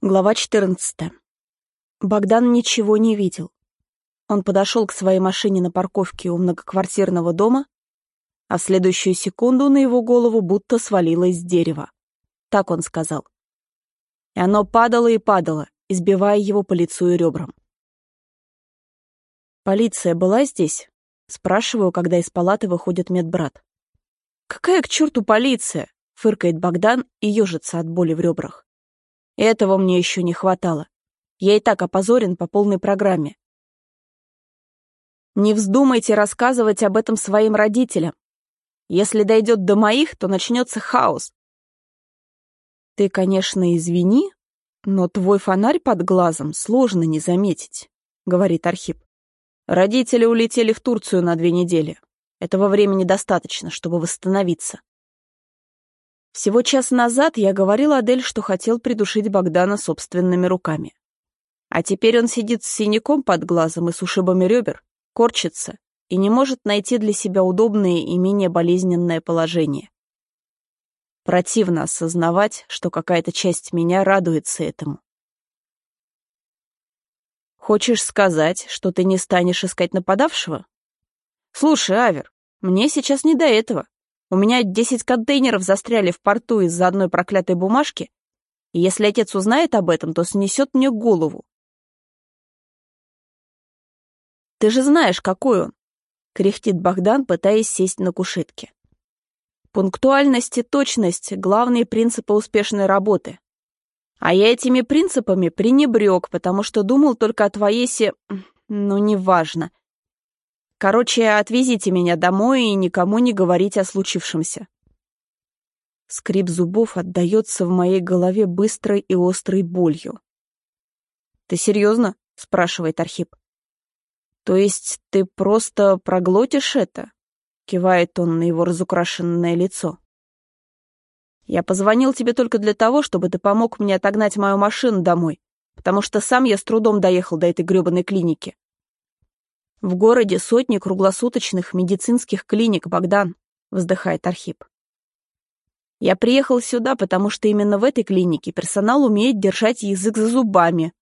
Глава 14. Богдан ничего не видел. Он подошел к своей машине на парковке у многоквартирного дома, а в следующую секунду на его голову будто свалилось дерево. Так он сказал. И оно падало и падало, избивая его по лицу и ребрам. «Полиция была здесь?» Спрашиваю, когда из палаты выходит медбрат. «Какая к черту полиция?» — фыркает Богдан и ежится от боли в ребрах. Этого мне еще не хватало. Я и так опозорен по полной программе. Не вздумайте рассказывать об этом своим родителям. Если дойдет до моих, то начнется хаос. Ты, конечно, извини, но твой фонарь под глазом сложно не заметить, говорит Архип. Родители улетели в Турцию на две недели. Этого времени достаточно, чтобы восстановиться. Всего час назад я говорил Адель, что хотел придушить Богдана собственными руками. А теперь он сидит с синяком под глазом и с ушибами ребер, корчится и не может найти для себя удобное и менее болезненное положение. Противно осознавать, что какая-то часть меня радуется этому. Хочешь сказать, что ты не станешь искать нападавшего? Слушай, Авер, мне сейчас не до этого. У меня десять контейнеров застряли в порту из-за одной проклятой бумажки, и если отец узнает об этом, то снесет мне голову. Ты же знаешь, какой он, — кряхтит Богдан, пытаясь сесть на кушетке. Пунктуальность и точность — главные принципы успешной работы. А я этими принципами пренебрег, потому что думал только о твоей се... Ну, неважно. Короче, отвезите меня домой и никому не говорите о случившемся. Скрип зубов отдается в моей голове быстрой и острой болью. «Ты серьезно?» — спрашивает Архип. «То есть ты просто проглотишь это?» — кивает он на его разукрашенное лицо. «Я позвонил тебе только для того, чтобы ты помог мне отогнать мою машину домой, потому что сам я с трудом доехал до этой грёбаной клиники. В городе сотни круглосуточных медицинских клиник, Богдан, вздыхает Архип. Я приехал сюда, потому что именно в этой клинике персонал умеет держать язык за зубами,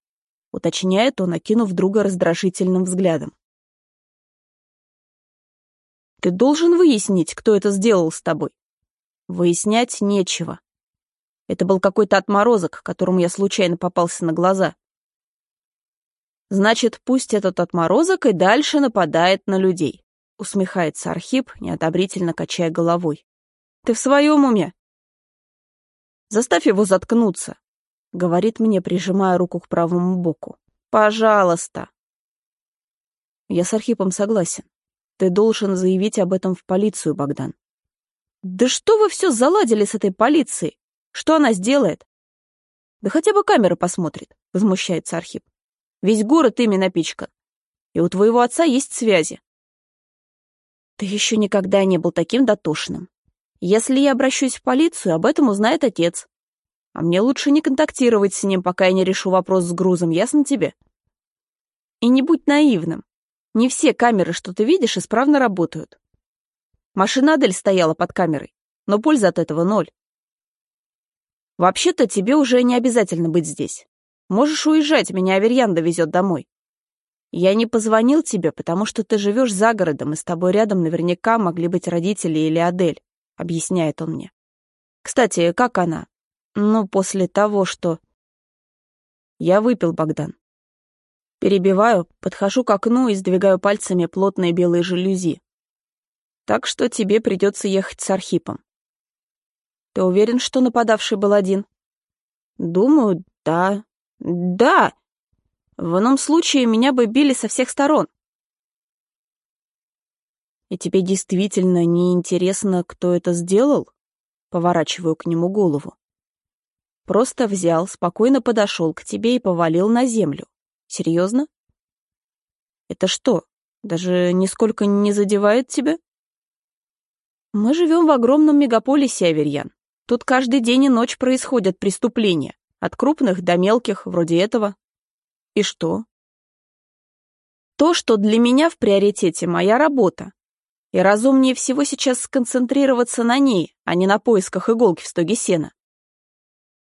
уточняет он, окинув друга раздражительным взглядом. Ты должен выяснить, кто это сделал с тобой. Выяснять нечего. Это был какой-то отморозок, которому я случайно попался на глаза. Значит, пусть этот отморозок и дальше нападает на людей. Усмехается Архип, неодобрительно качая головой. Ты в своем уме? Заставь его заткнуться, говорит мне, прижимая руку к правому боку. Пожалуйста. Я с Архипом согласен. Ты должен заявить об этом в полицию, Богдан. Да что вы все заладили с этой полицией? Что она сделает? Да хотя бы камера посмотрит, возмущается Архип. Весь город ими напичкан. И у твоего отца есть связи. Ты еще никогда не был таким дотошным. Если я обращусь в полицию, об этом узнает отец. А мне лучше не контактировать с ним, пока я не решу вопрос с грузом, ясно тебе? И не будь наивным. Не все камеры, что ты видишь, исправно работают. Машина Адель стояла под камерой, но пользы от этого ноль. Вообще-то тебе уже не обязательно быть здесь. Можешь уезжать, меня Аверьян довезет домой. Я не позвонил тебе, потому что ты живешь за городом, и с тобой рядом наверняка могли быть родители или Адель, объясняет он мне. Кстати, как она? Ну, после того, что... Я выпил, Богдан. Перебиваю, подхожу к окну и сдвигаю пальцами плотные белые жалюзи. Так что тебе придется ехать с Архипом. Ты уверен, что нападавший был один? Думаю, да, да. В ином случае меня бы били со всех сторон. И тебе действительно не интересно, кто это сделал? Поворачиваю к нему голову. Просто взял, спокойно подошел к тебе и повалил на землю. Серьезно? Это что, даже нисколько не задевает тебя? Мы живем в огромном мегаполисе, Аверьян. Тут каждый день и ночь происходят преступления. От крупных до мелких, вроде этого. И что? То, что для меня в приоритете моя работа. И разумнее всего сейчас сконцентрироваться на ней, а не на поисках иголки в стоге сена.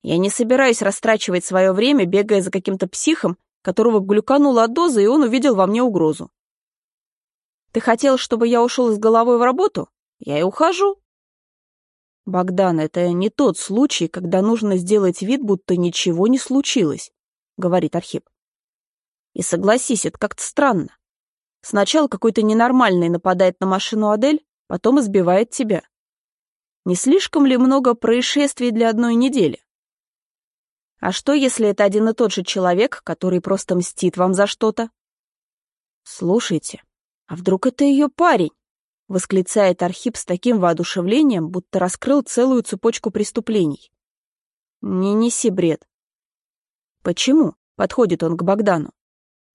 Я не собираюсь растрачивать свое время, бегая за каким-то психом, которого глюканула от дозы, и он увидел во мне угрозу. Ты хотел, чтобы я ушел с головой в работу? Я и ухожу. Богдан, это не тот случай, когда нужно сделать вид, будто ничего не случилось, говорит Архип. И согласись, это как-то странно. Сначала какой-то ненормальный нападает на машину Адель, потом избивает тебя. Не слишком ли много происшествий для одной недели? А что, если это один и тот же человек, который просто мстит вам за что-то? Слушайте, а вдруг это ее парень? Восклицает Архип с таким воодушевлением, будто раскрыл целую цепочку преступлений. Не неси бред. Почему? Подходит он к Богдану.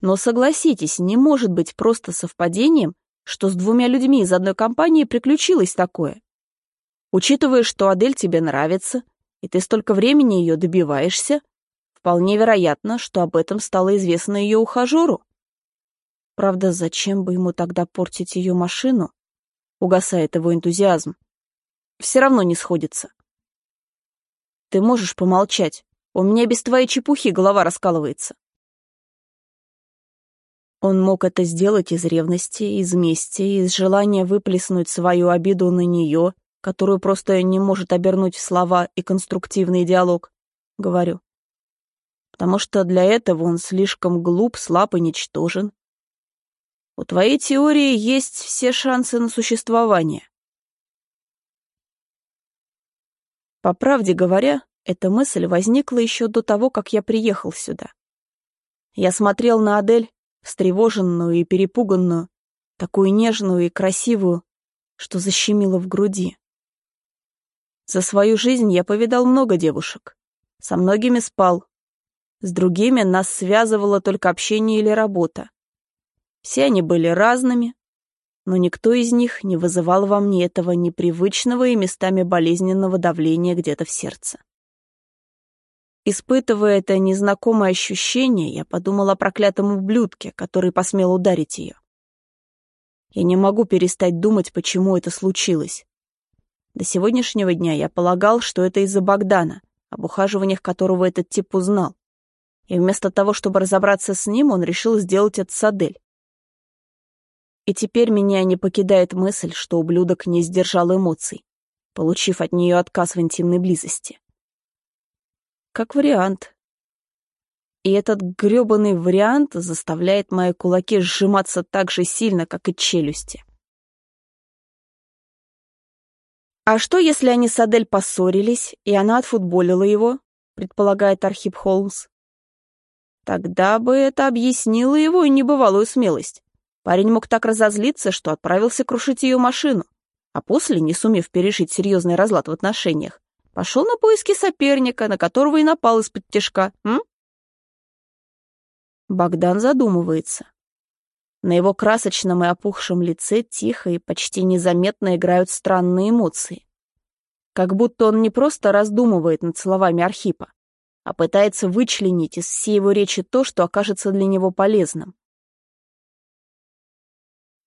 Но согласитесь, не может быть просто совпадением, что с двумя людьми из одной компании приключилось такое. Учитывая, что Адель тебе нравится, и ты столько времени ее добиваешься, вполне вероятно, что об этом стало известно ее ухажеру. Правда, зачем бы ему тогда портить ее машину? Угасает его энтузиазм. Все равно не сходится. Ты можешь помолчать. У меня без твоей чепухи голова раскалывается. Он мог это сделать из ревности, из мести, из желания выплеснуть свою обиду на нее, которую просто не может обернуть в слова и конструктивный диалог, говорю. Потому что для этого он слишком глуп, слаб и ничтожен. У твоей теории есть все шансы на существование. По правде говоря, эта мысль возникла еще до того, как я приехал сюда. Я смотрел на Адель, встревоженную и перепуганную, такую нежную и красивую, что защемило в груди. За свою жизнь я повидал много девушек. Со многими спал. С другими нас связывало только общение или работа. Все они были разными, но никто из них не вызывал во мне этого непривычного и местами болезненного давления где-то в сердце. Испытывая это незнакомое ощущение, я подумал о проклятом ублюдке, который посмел ударить ее. Я не могу перестать думать, почему это случилось. До сегодняшнего дня я полагал, что это из-за Богдана, об ухаживаниях которого этот тип узнал. И вместо того, чтобы разобраться с ним, он решил сделать это с Адель. И теперь меня не покидает мысль, что ублюдок не сдержал эмоций, получив от нее отказ в интимной близости. Как вариант. И этот грёбаный вариант заставляет мои кулаки сжиматься так же сильно, как и челюсти. «А что, если они с Адель поссорились, и она отфутболила его?» — предполагает Архип Холмс. «Тогда бы это объяснило его небывалую смелость. Парень мог так разозлиться, что отправился крушить ее машину, а после, не сумев пережить серьезный разлад в отношениях, пошел на поиски соперника, на которого и напал из-под тяжка, м? Богдан задумывается. На его красочном и опухшем лице тихо и почти незаметно играют странные эмоции. Как будто он не просто раздумывает над словами Архипа, а пытается вычленить из всей его речи то, что окажется для него полезным.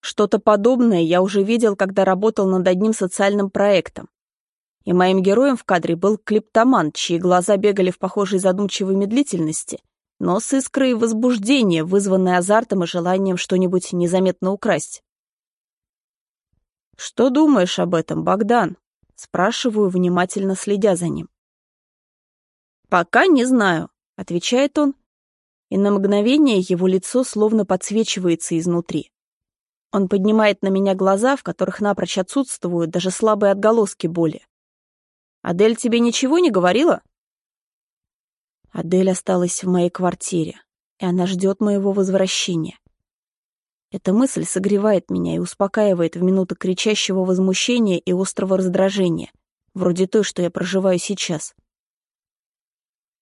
Что-то подобное я уже видел, когда работал над одним социальным проектом. И моим героем в кадре был клиптоман, чьи глаза бегали в похожей задумчивой медлительности — но с искрой возбуждения, вызванной азартом и желанием что-нибудь незаметно украсть. «Что думаешь об этом, Богдан?» — спрашиваю, внимательно следя за ним. «Пока не знаю», — отвечает он, и на мгновение его лицо словно подсвечивается изнутри. Он поднимает на меня глаза, в которых напрочь отсутствуют даже слабые отголоски боли. «Адель тебе ничего не говорила?» Адель осталась в моей квартире, и она ждет моего возвращения. Эта мысль согревает меня и успокаивает в минуты кричащего возмущения и острого раздражения, вроде той, что я проживаю сейчас.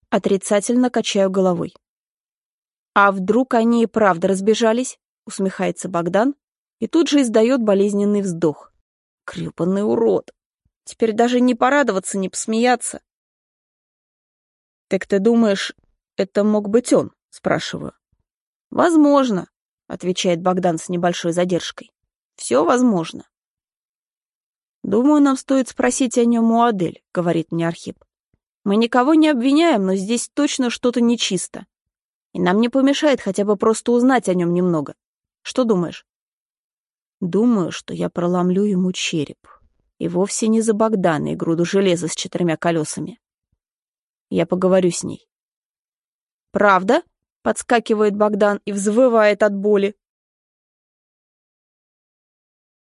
Отрицательно качаю головой. «А вдруг они и правда разбежались?» — усмехается Богдан и тут же издает болезненный вздох. «Крёпанный урод! Теперь даже не порадоваться, не посмеяться. «Так ты думаешь, это мог быть он?» — спрашиваю. «Возможно», — отвечает Богдан с небольшой задержкой. «Все возможно». «Думаю, нам стоит спросить о нем у Адель», — говорит мне Архип. Мы никого не обвиняем, но здесь точно что-то нечисто. И нам не помешает хотя бы просто узнать о нем немного. Что думаешь? Думаю, что я проломлю ему череп. И вовсе не за Богдана и груду железа с четырьмя колесами. Я поговорю с ней. «Правда?» — подскакивает Богдан и взвывает от боли.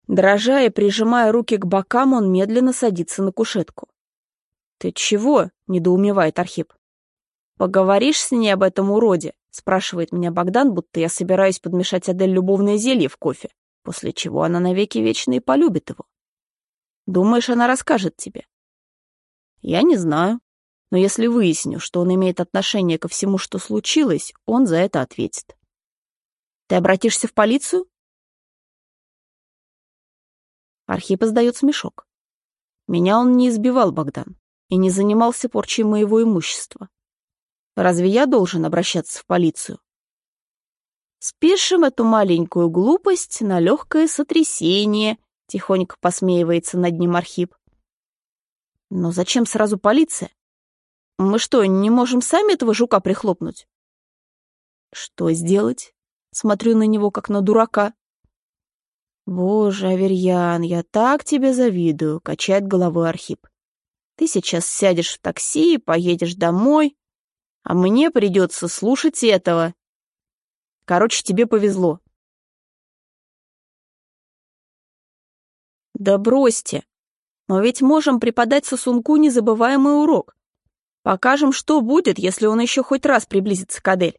Дрожа и прижимая руки к бокам, он медленно садится на кушетку. «Ты чего?» — недоумевает Архип. «Поговоришь с ней об этом уроде?» — спрашивает меня Богдан, будто я собираюсь подмешать Адель любовное зелье в кофе, после чего она навеки вечные полюбит его. «Думаешь, она расскажет тебе?» «Я не знаю. Но если выясню, что он имеет отношение ко всему, что случилось, он за это ответит. Ты обратишься в полицию? Архип издает смешок. Меня он не избивал, Богдан, и не занимался порчей моего имущества. Разве я должен обращаться в полицию? Спишем эту маленькую глупость на легкое сотрясение, тихонько посмеивается над ним Архип. Но зачем сразу полиция? Мы что, не можем сами этого жука прихлопнуть? Что сделать? Смотрю на него, как на дурака. Боже, Аверьян, я так тебе завидую, качает головой Архип. Ты сейчас сядешь в такси, поедешь домой, а мне придется слушать этого. Короче, тебе повезло. Да бросьте. Мы ведь можем преподать сосунку незабываемый урок. Покажем, что будет, если он еще хоть раз приблизится к Адель.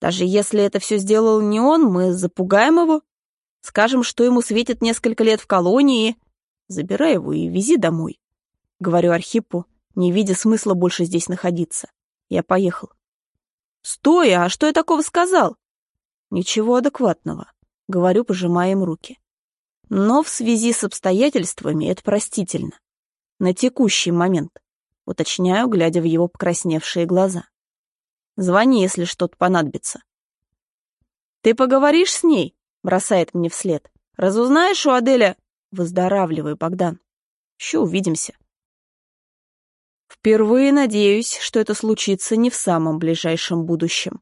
Даже если это все сделал не он, мы запугаем его. Скажем, что ему светит несколько лет в колонии. Забирай его и вези домой. Говорю Архипу, не видя смысла больше здесь находиться. Я поехал. Стой, а что я такого сказал? Ничего адекватного. Говорю, пожимая им руки. Но в связи с обстоятельствами это простительно. На текущий момент уточняю, глядя в его покрасневшие глаза. «Звони, если что-то понадобится». «Ты поговоришь с ней?» — бросает мне вслед. «Разузнаешь у Аделя?» «Выздоравливай, Богдан. Еще увидимся». Впервые надеюсь, что это случится не в самом ближайшем будущем.